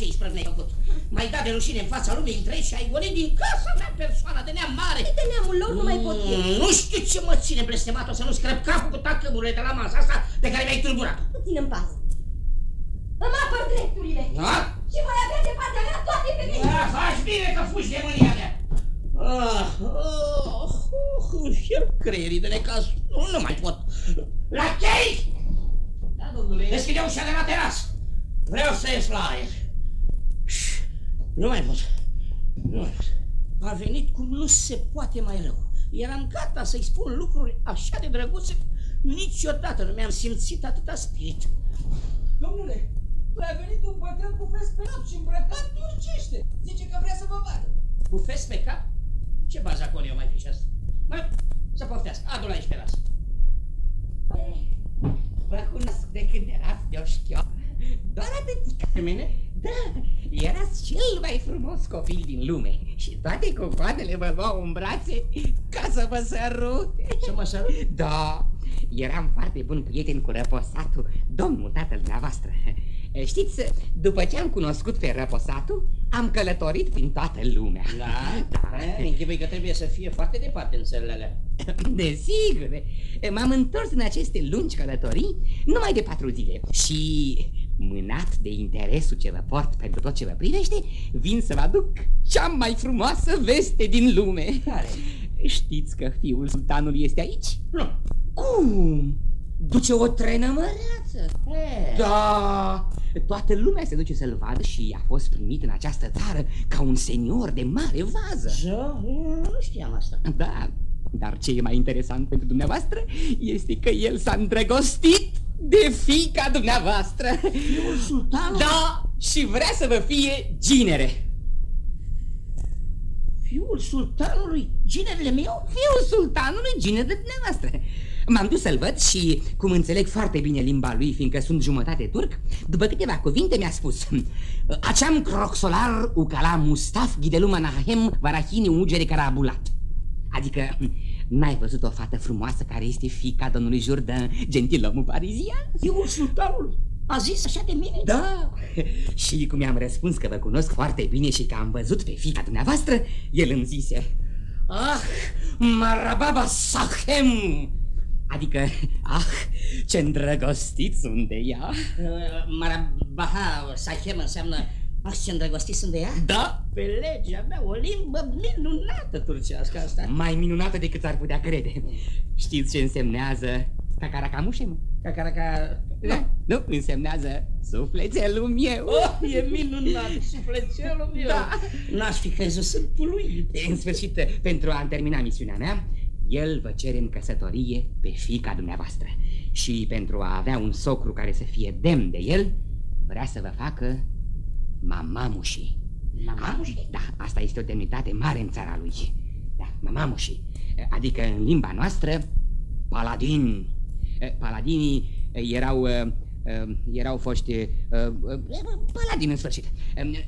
ce isprăv ne-ai făcut. Mai dat de rușine în fața lumii întregi și ai golit din casa mea persoana de neam mare. De neamul lor nu mai pot Mm, eu. Nu știu ce mă ține blestematul să nu screp capul cu tacămurile de la masa asta pe care mi-ai tulburat. Puțin în pază. Îmi apăr drepturile. Da? Și voi avea de partea mea toate femeile. Da, faci bine că fugi de mânia mea. Ah, oh, oh, fier creierii de necaz. Nu, nu mai pot. La chei! Da, domnule. Deschide ușa de la terasă. Vreau să ies la aer. Ș, Nu mai pot. Nu mai pot. A venit cum nu se poate mai rău. Eram gata să-i spun lucruri așa de drăguțe. Niciodată nu mi-am simțit atâta spirit. Domnule, a venit un bătrân cu fes pe cap și îmbrăcat turcește. Zice că vrea să vă vadă. Cu fes pe cap? Ce bază acolo eu mai fi și asta? Mă, să poftească. Adu-l aici pe rasă. Vă cunosc de când erați de oșchio. Doar atât. Pe mine? Da, erați cel mai frumos copil din lume și toate cocoanele vă luau în brațe ca să vă sărute. Să mă sărut? Da, eram foarte bun prieten cu răposatul, domnul tatăl dumneavoastră. Știți, după ce am cunoscut pe răposatul, am călătorit prin toată lumea. Da? Da. E, Închipui că trebuie să fie foarte departe în țările alea. Desigur, m-am întors în aceste lungi călătorii numai de patru zile și, mânat de interesul ce vă port pentru tot ce vă privește, vin să vă aduc cea mai frumoasă veste din lume. Care? Știți că fiul sultanului este aici? Nu. Cum? Duce o trenă măreață. E, Da, toată lumea se duce să-l vadă și a fost primit în această țară ca un senior de mare vază. Da, nu știam asta. Da, dar ce e mai interesant pentru dumneavoastră este că el s-a îndrăgostit de fica dumneavoastră. Fiul sultanului? Da, și vrea să vă fie ginere. Fiul sultanului? Ginerele meu? Fiul sultanului, ginere dumneavoastră. M-am dus să-l văd și, cum înțeleg foarte bine limba lui, fiindcă sunt jumătate turc, după câteva cuvinte mi-a spus Aceam croxolar ucala mustaf ghideluma nahem varahini ugere carabulat. Adică, n-ai văzut o fată frumoasă care este fica domnului Jourdain, gentilomul parizian? Fiul sultanului? A zis așa de mine? Da, și cum i-am răspuns că vă cunosc foarte bine și că am văzut pe fica dumneavoastră, el îmi zise Ah, marababa sahem! Adică, ah, ce îndrăgostiți sunt de ea Uh, Marabaha Sahem înseamnă Ah, ce îndrăgostit sunt de ea? Da, Pe legea mea, o limbă minunată turcească asta. mai minunată decât ar putea crede Știți ce însemnează cacaracamușem? Cacaraca... Da, nu, însemnează sufletelul meu Oh, e minunat, sufletelul meu. Da. N-aș fi crezut, sunt puluit. În sfârșit, pentru a termina misiunea mea, el vă cere în căsătorie pe fica dumneavoastră. Și pentru a avea un socru care să fie demn de el, vrea să vă facă mamamușii. Mamamușii? Da, asta este o demnitate mare în țara lui. Da, mamamușii. Adică în limba noastră, paladini. Paladinii erau... Erau foști paladini în sfârșit.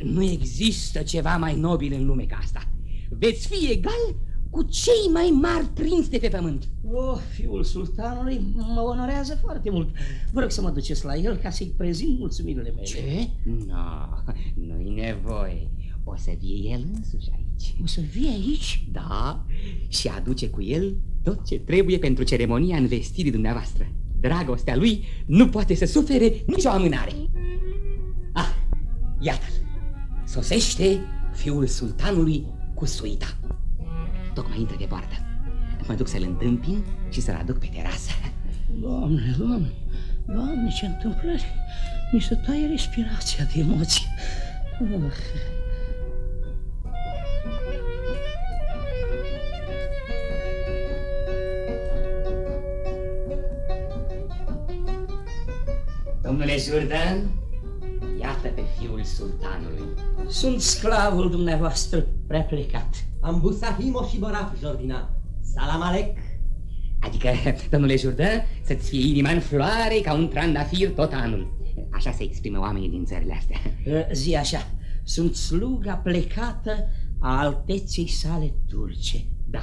Nu există ceva mai nobil în lume ca asta. Veți fi egal cu cei mai mari prinți de pe pământ. Oh, fiul sultanului mă onorează foarte mult. Vă rog să mă duceți la el ca să-i prezint mulțumirile mele. Ce? No, nu-i nevoie. O să vie el însuși aici. O să vii aici? Da, și aduce cu el tot ce trebuie pentru ceremonia învestirii dumneavoastră. Dragostea lui nu poate să sufere nicio amânare. Ah, iată-l. Sosește fiul sultanului cu suita. Tocmai intră de poartă. Mă duc să-l întâmpin și să-l aduc pe terasă. Doamne, doamne, doamne, ce întâmplări! Mi se taie respirația de emoție. Ah. Domnule Jourdan, iată pe fiul sultanului. Sunt sclavul dumneavoastră prea plecat. Ambusahimo și Boraf, Jordina. Salam alec. Adică, domnule Jourdan, să-ți fie inima în floare ca un trandafir tot anul. Așa se exprimă oamenii din țările astea. Uh, Zi așa, sunt sluga plecată a alteței sale turce. Da.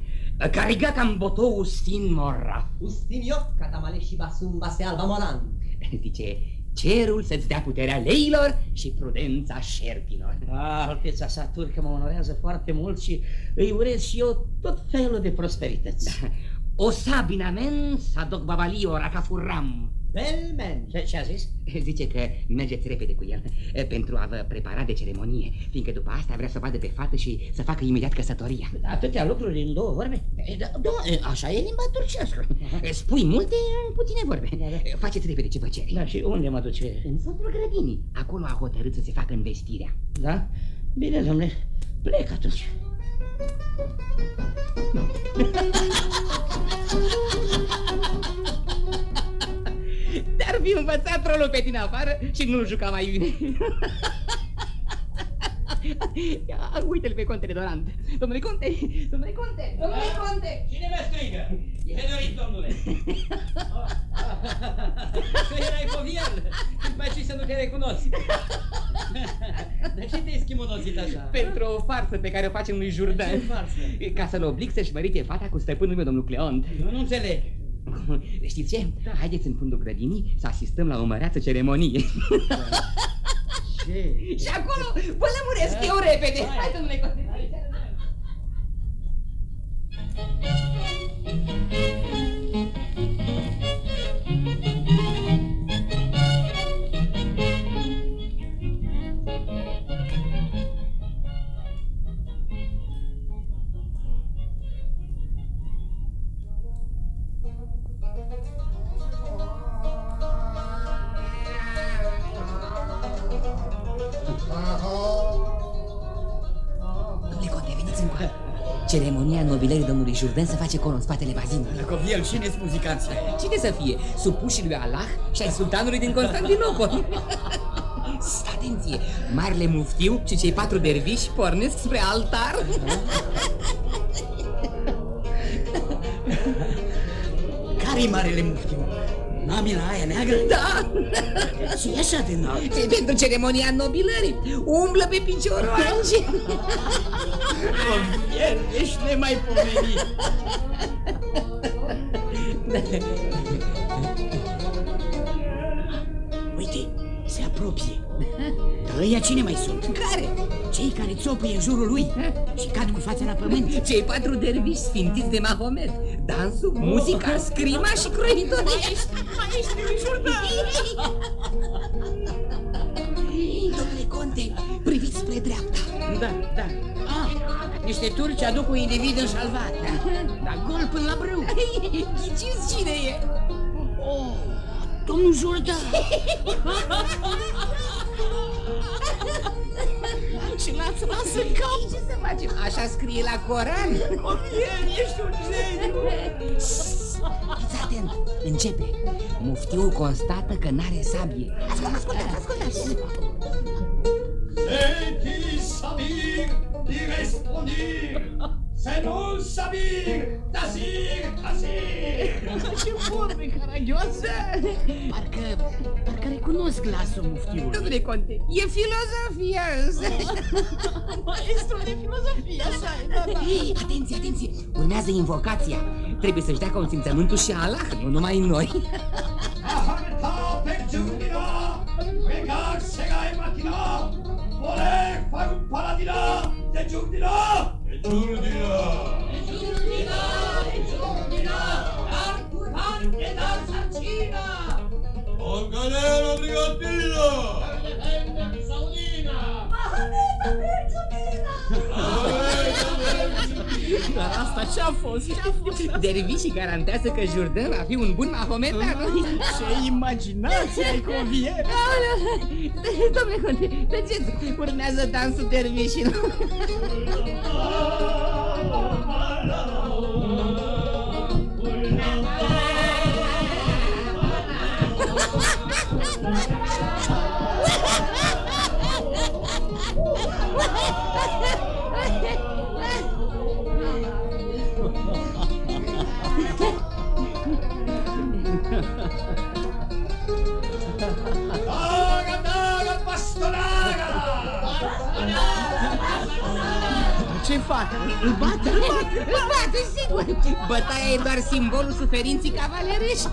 Cariga cam botou stin morra. Ustinio, catamale și basum base alba moran. Zice, Cerul să-ți dea puterea leilor și prudența șerpilor. Ah, alteța sa turcă mă onorează foarte mult și îi urez și eu tot felul de prosperități. Da. O sabinamen sadoc babalio racafurram. Belmen. Ce, ce a zis? Zice că mergeți repede cu el eh, pentru a vă prepara de ceremonie, fiindcă după asta vrea să vadă pe fată și să facă imediat căsătoria. Atâtea lucruri în două vorbe? Eh, Da, da, eh, așa e limba turcească. Eh, Spui multe în puține vorbe. Da, da. Eh, Faceți repede ce vă cere. Da, și unde mă duce? În fundul grădinii. Acolo a hotărât să se facă investirea. Da? Bine, domnule, plec atunci. Dar fi învățat rolul pe din afară și nu-l juca mai bine. Ia, Uite-l pe contele Dorant. Domnule conte, domnule conte, domnule conte. Cine mă strigă? Ce doriți, domnule? Tu erai covial. Îți mai și să nu te recunosc. De ce te-ai schimonosit așa? Pentru o farsă pe care o facem lui Jourdan. Ce farsă? Ca să-l oblig să-și mărite fata cu stăpânul meu, domnul Cleont. Eu nu înțeleg. Știți ce? Haideți în fundul grădinii să asistăm la o măreață ceremonie. Ce? Și acolo vă lămuresc eu repede. Hai. Hai, domnule conte. Ceremonia nobilării domnului Jourdan se face acolo, în spatele bazinului. Coviel, cine sunt muzicanții? Cine să fie? Supușii lui Allah și ai sultanului din Constantinopol. Atenție! Marele muftiu și cei patru derviși pornesc spre altar. Care-i marele muftiu? Namina aia neagră? Da! Ce e așa de înalt? E pentru ceremonia nobilării. Umblă pe picioroage. Coviel, ești nemaipomenit. Uite, se apropie. Dar ăia cine mai sunt? Care? Cei care țopăie în jurul lui și cad cu fața la pământ. Cei patru derviși sfințiți de Mahomet. Dansul, muzica, scrima și croitoria. Maestri lui Jourdan! Domnule conte, priviți spre dreapta. Da, da. Ah, niște turci aduc un individ înșalvat. Da, gol până la brâu. Ghiciți cine e? Oh, domnul Jourdan! Și l-ați luat în cap. Ce să facem? Așa scrie la Coran. Coviel, ești un geniu. Fiți atent, începe. Muftiul constată că n-are sabie. Ascultă, ascultă, ascultă. Senti sabir di respondir, se non sabir, tasir, tasir. Ce vorbe caragioase! Parcă, parcă recunosc glasul muftiului. Domnule conte, e filozofia însă. Maestru de filozofie, așa e, da, da. Atenție, atenție, urmează invocația. Trebuie să-și dea consimțământul și Allah, nu numai noi. De giurdina. De giurdina, de giurdina, dar curhan de dar sarcina. Con galera brigatina. Saudina. Dar asta ce-a fost? Ce-a fost? Dervișii garantează că Jourdan va fi un bun mahometan. Ce imaginație ai convier! Domnule conte, tăceți, urmează dansul dervișilor. Ce fac? Îl bat? Îl bat? Îl bate, sigur. Bătaia e doar simbolul suferinții cavalerești.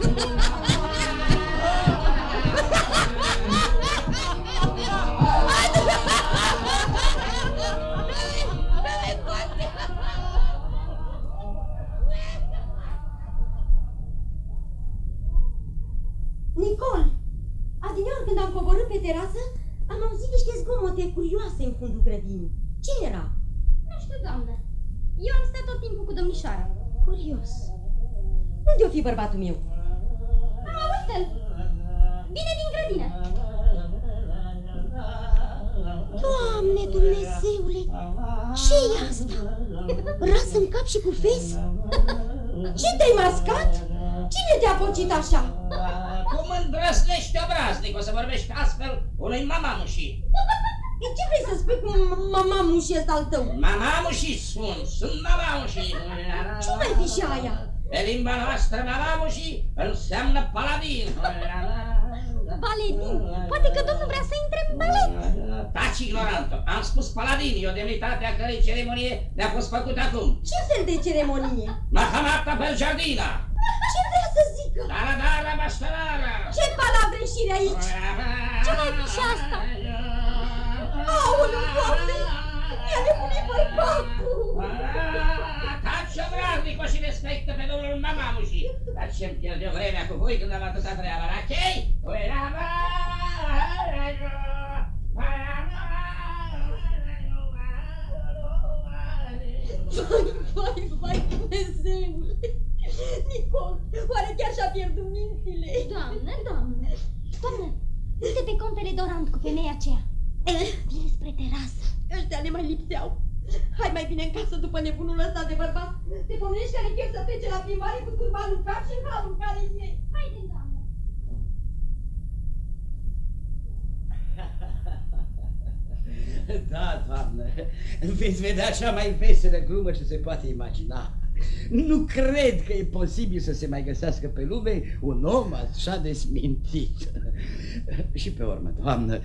Nicol, adineori când am coborât pe terasă, am auzit niște zgomote curioase în fundul grădinii. Ce era? Nu știu, doamnă. Eu am stat tot timpul cu domnișoara. Curios. Unde o fi bărbatul meu? A, uite-l! Vine din grădină. Doamne Dumnezeule, ce e asta? Ras în cap și cu fes? Ce te-ai mascat? Cine te-a pocit așa? Cum îndrăznești obraznic o să vorbești astfel unui mamamușii? E ce vrei să spui cu mamamușii ăsta al tău? Mamamușii spun, sunt mamamușii. Ce mai fi și aia? Pe limba noastră mamamușii înseamnă paladin. Baledin. Poate că domnul vrea să intre în balet. Taci, ignorantă. Am spus paladin, e o demnitate a cărei ceremonie ne-a fost făcută acum. Ce fel de ceremonie? Mahamata pe jardina. Ce vrea să zică? Dara, dara, bastarara. Ce palavre șiri aici? Ce mai fi și asta? Aoleu, Doamne! Mi-a nebunit bărbatul! Taci obraznică și respectă pe domnul mamamușii. Dar ce-mi pierde vremea cu voi când am atâta treabă, rachei? Vai, uite pe contele Dorant cu femeia aceea. Vine spre terasă. Ăștia ne mai lipseau. Hai mai bine în casă după nebunul ăsta de bărbat. Te pomenești care chef să plece la plimbare cu turbanul în cap și în halul care e. Haide, doamnă. Da, doamnă, veți vedea cea mai veselă glumă ce se poate imagina. Nu cred că e posibil să se mai găsească pe lume un om așa de smintit. Și pe urmă, doamnă,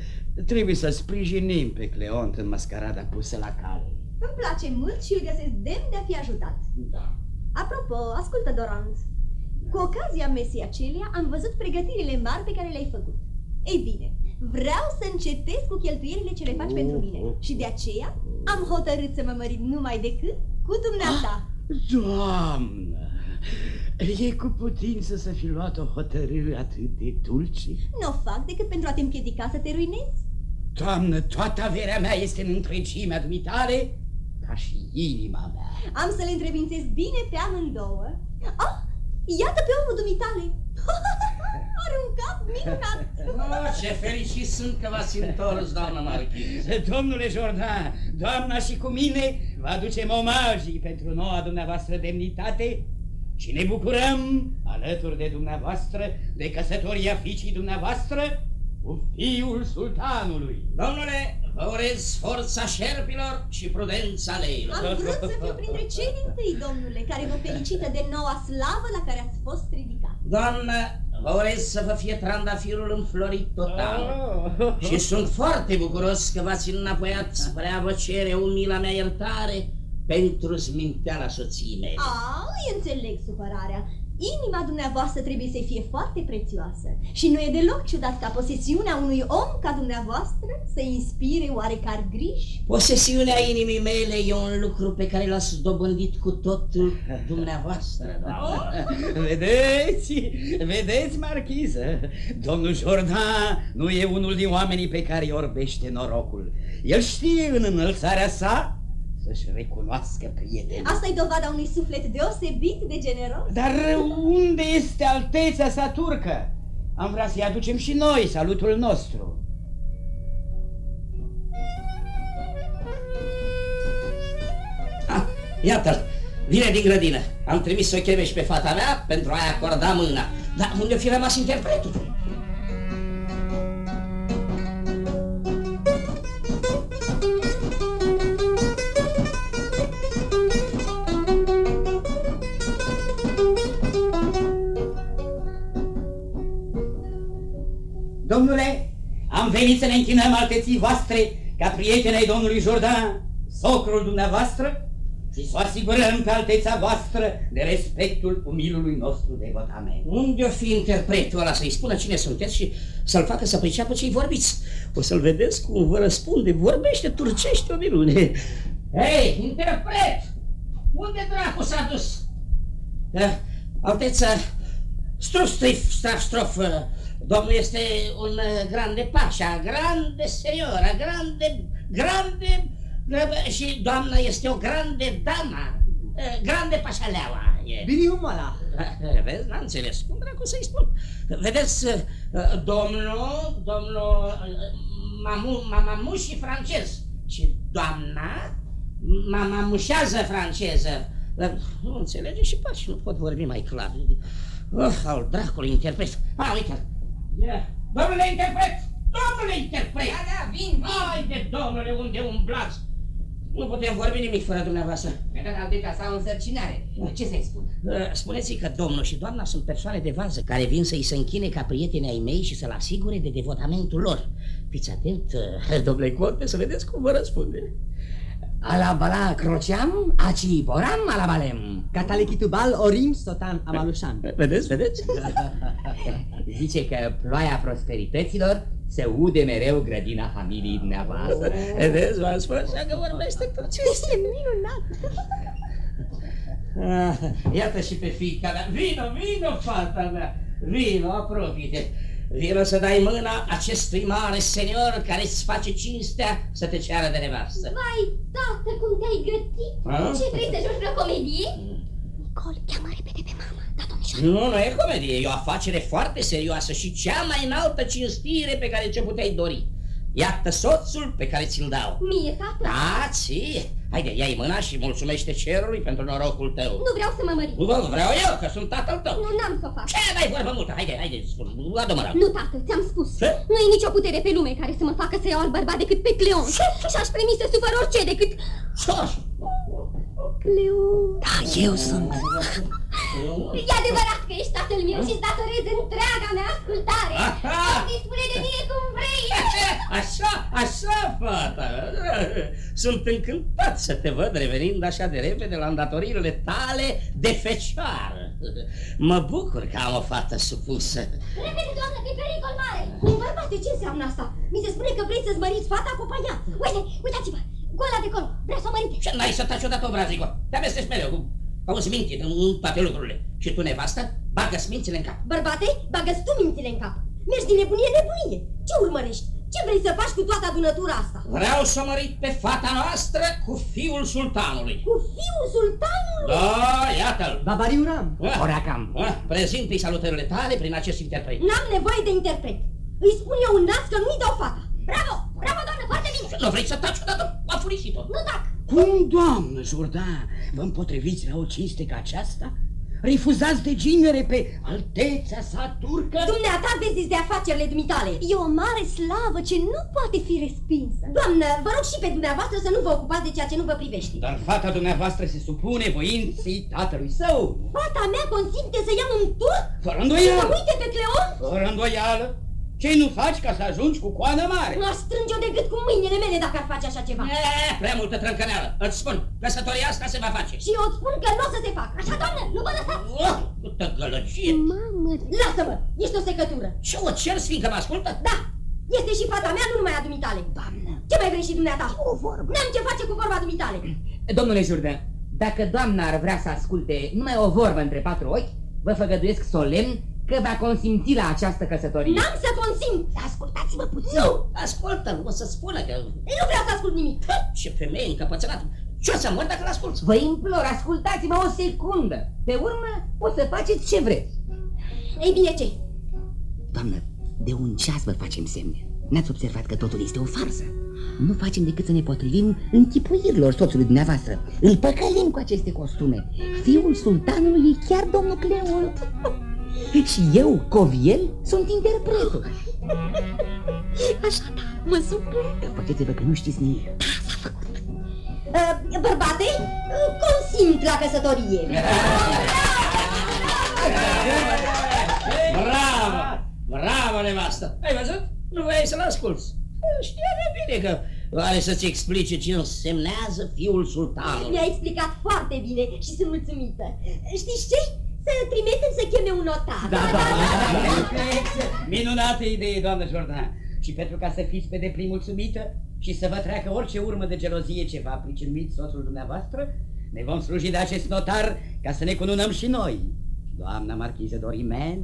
trebuie să sprijinim pe Cleont în mascarada pusă la cale. Îmi place mult și îl găsesc demn de a fi ajutat. Da. Apropo, ascultă, Dorant. Cu ocazia mesei acelea am văzut pregătirile mari pe care le-ai făcut. Ei bine, vreau să încetez cu cheltuielile ce le faci pentru mine și de aceea am hotărât să mă mărit numai decât cu dumneata. Doamnă, e cu putință să fi luat o hotărâre atât de dulce? Nu o fac decât pentru a te împiedica să te ruinezi. Doamnă, toată averea mea este în întregimea dumitale, ca și inima mea. Am să le întrebințez bine pe amândouă. Ah, iată pe omul dumitale. Are un cap minunat. Oh, ce fericit sunt că v-ați întors, doamnă marchiz. Domnule Jordan, doamna și cu mine vă aducem omagii pentru noua dumneavoastră demnitate și ne bucurăm, alături de dumneavoastră, de căsătoria fiicii dumneavoastră cu fiul sultanului. Domnule, vă urez forța șerpilor și prudența leilor. Am vrut să fiu printre cei din tâi, domnule, care vă felicită de noua slavă la care ați fost ridicat. Doamnă, vă urez să vă fie trandafirul înflorit total. Oh. Și sunt foarte bucuros că v-ați înapoiat spre a vă cere umila mea iertare pentru zminteala soției mele. A, îi înțeleg supărarea. Inima dumneavoastră trebuie să fie foarte prețioasă și nu e deloc ciudat ca posesiunea unui om ca dumneavoastră să inspire oarecare griji. Posesiunea inimii mele e un lucru pe care l-ați dobândit cu totul dumneavoastră, doamnă. Vedeți, vedeți, marchiză, domnul Jordan nu e unul din oamenii pe care îi orbește norocul. El știe în înălțarea sa să-și recunoască prietenii. Asta e dovada unui suflet deosebit de generos. Dar unde este alteța sa turcă? Am vrea să-i aducem și noi salutul nostru. Ah, iată-l, vine din grădină. Am trimis să o cheme și pe fata mea pentru a-i acorda mâna. Dar unde fi rămas interpretul? Venit să ne închinăm alteții voastre ca prietenei domnului Jordan, socrul dumneavoastră, și să o asigurăm pe alteța voastră de respectul umilului nostru devotament. Unde o fi interpretul ăla să-i spună cine sunteți și să-l facă să priceapă ce-i vorbiți? O să-l vedeți cum vă răspunde, vorbește turcește o minune. Hei, interpret! Unde dracu s-a dus? Uh, alteță, strof, strif, straf, strof, uh, Domnul este un uh, grande pașa, grande seniora, grande, grande... grande- Și doamna este o grande dama, uh, grande pașaleaua. E. Bine, umala. Vezi, n-am înțeles. Cum dracu să-i spun? Vedeți, uh, domnul, domnul uh, mamu, mamamuș și francez. Și doamna, mamamușează franceză. Dar Nu înțelege și pași, nu pot vorbi mai clar. Oh, al dracului interpret. Ah, uite. Ia. Domnule interpret! Domnule interpret! Da, da, vin, vin. Haide, domnule, unde umblați? Nu putem vorbi nimic fără dumneavoastră. Mi-a dat al sa o însărcinare. Ce să-i spun? Uh, Spuneți-i că domnul și doamna sunt persoane de vază care vin să-i se închine ca prieteni ai mei și să-l asigure de devotamentul lor. Fiți atent, uh, domnule conte, să vedeți cum vă răspunde. Alabala croceam, aci boram alabalem. Catalechitubal orim sotan amalușan. Vedeți, vedeți? Zice că ploaia prosperităților se ude mereu grădina familiei dumneavoastră. Vedeți, v-am spus așa că vorbește turcește. E minunat! Ah, Iată și pe fiica mea. Vino, vino, fata mea. Vino, apropie-te. Vino să dai mâna acestui mare senior care îți face cinstea să te ceară de nevastă. Vai, tată, cum te-ai gătit? A? Ce vrei să joci vreo comedie? Nicol, cheamă repede pe mama. Da, domnișoară. Nu, nu e comedie, e o afacere foarte serioasă și cea mai înaltă cinstire pe care ce puteai dori. Iată soțul pe care ți-l dau. Mie, tată? Da, ție. Haide, ia-i mâna și mulțumește cerului pentru norocul tău. Nu vreau să mă mărit. Nu vreau eu, că sunt tatăl tău. Nu, n-am să o fac. Ce dai vorbă multă? Haide, haide, spun, adu mâna. Nu, tată, ți-am spus. Ce? Nu e nicio putere pe lume care să mă facă să iau alt bărbat decât pe Cleon. Și aș premi să sufăr orice decât... Sos! Cleon... Da, eu sunt. E adevărat că ești tatăl meu și îți datorez întreaga mea ascultare. Aha! Poți dispune de mine cum vrei. Așa, așa, fata. Sunt încântat să te văd revenind așa de repede la îndatoririle tale de fecioară. Mă bucur că am o fată supusă. Repede, doamnă, că e pericol mare. Un bărbate, ce înseamnă asta? Mi se spune că vreți să-ți măriți fata cu paiat. Uite, uitați-vă, gola de acolo. Vreau să o mărite. Și n-ai să taci odată obrazico. Te amesteci mereu cu... Auzi mintit în toate lucrurile. Și tu, nevastă, bagă mințile în cap. Bărbate, bagă-ți tu mințile în cap. Mergi din nebunie în nebunie. Ce urmărești? Ce vrei să faci cu toată adunătura asta? Vreau să mărit pe fata noastră cu fiul sultanului. Cu fiul sultanului? Da, iată-l. Babariuram. Ah, Oracam. ah, Prezintă-i salutările tale prin acest interpret. N-am nevoie de interpret. Îi spun eu în nas că nu-i dau fata. Bravo, bravo, doamnă, foarte bine. Nu vrei să taci odată? A furisit-o. Nu tac. Cum, doamnă Jourdan, vă împotriviți la o cinste ca aceasta? Refuzați de ginere pe alteța sa turcă? Dumneata vezi de afacerile dumitale. E o mare slavă ce nu poate fi respinsă. Doamnă, vă rog și pe dumneavoastră să nu vă ocupați de ceea ce nu vă privește. Dar fata dumneavoastră se supune voinței tatălui său. Fata mea consimte să iau un turc? Fără Să îndoială. uite pe Cleon? Fără îndoială. Ce nu faci ca să ajungi cu coadă mare? Nu aș strânge-o de gât cu mâinile mele dacă ar face așa ceva. E, prea multă trâncăneală. Îți spun, căsătoria asta se va face. Și eu îți spun că nu o să se facă. Așa, doamnă, nu vă lăsați. Oh, câtă gălăgie. Mamă, Lasă-mă, ești o secătură. Ce o cer, fiindcă mă ascultă? Da, este și fata mea, nu numai a dumitale. Doamnă. Ce mai vrei și dumneata? O vorbă. N-am ce face cu vorba dumitale. Domnule Jourdan, dacă doamna ar vrea să asculte numai o vorbă între patru ochi, vă făgăduiesc solemn că va consimți la această căsătorie. N-am să consimt. ascultați-mă puțin. Nu, Ascultă, o să spună că... nu vreau să ascult nimic. Ce femeie încăpățânată. Ce o să mor dacă l-ascult? Vă implor, ascultați-mă o secundă. Pe urmă, o să faceți ce vreți. Ei bine, ce? Doamnă, de un ceas vă facem semne. N-ați observat că totul este o farsă. Nu facem decât să ne potrivim închipuirilor soțului dumneavoastră. Îl păcălim cu aceste costume. Fiul sultanului e chiar domnul Cleon. Și eu, Coviel, sunt interpretul. Așa, da, mă supun. Păcheți-vă că nu știți nimic. Uh, bărbate, uh, consimt la căsătorie. Bravo! Bravo, nevastă! Ai văzut? Nu vrei să-l asculți. Știam eu bine că are să-ți explice ce însemnează fiul sultanului. Mi-a explicat foarte bine și sunt mulțumită. Știți ce? Să trimitem să cheme un notar. Da, da, da. Minunată idee, doamnă Jordan. Și pentru ca să fiți pe deplin mulțumită și să vă treacă orice urmă de gelozie ce va pricinuit soțul dumneavoastră, ne vom sluji de acest notar ca să ne cununăm și noi, doamna marchiză Dorimen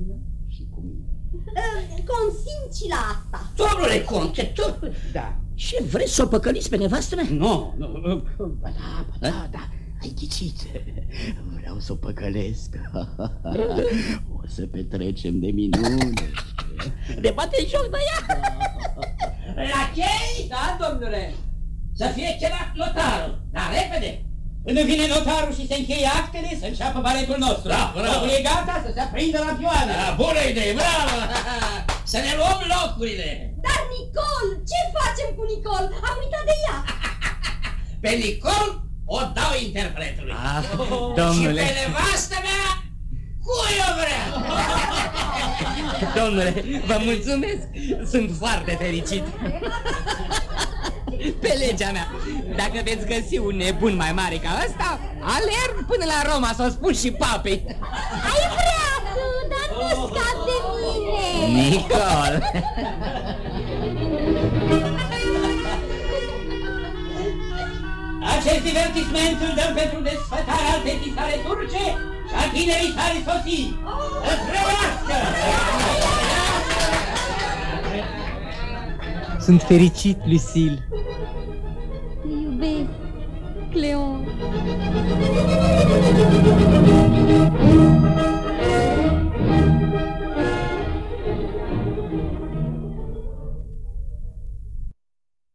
și cu mine. Uh, Consimt și la asta. Domnule conte, tu... Da. Ce vreți să o păcăliți pe nevastă mea? Nu, nu, ba da, ba da, da, ai ghicit. Vreau să o păcălesc. O să petrecem de minune. De bate joc de ea? La chei? Da, domnule. Să fie chemat notarul, dar repede. Când vine notarul și se încheie actele, să înceapă baletul nostru. Da, bravo. Totul e gata să se aprindă lampioane. Da, bună idee, bravo! să ne luăm locurile. Dar Nicol, ce facem cu Nicol? Am uitat de ea. Pe Nicol o dau interpretului. Ah, Și domnule, pe nevastă mea, cui o vrea? domnule, vă mulțumesc. Sunt foarte fericit. Pe legea mea, dacă veți găsi un nebun mai mare ca ăsta, alerg până la Roma să o spun și papei. Ai vrea tu, dar nu scap de mine. Nicol! Acest divertisment îl dăm pentru desfătarea altei sale turce și a tinerii sale soții. Îți trăiască! Sunt fericit, Lucille. Te iubesc, Cleon.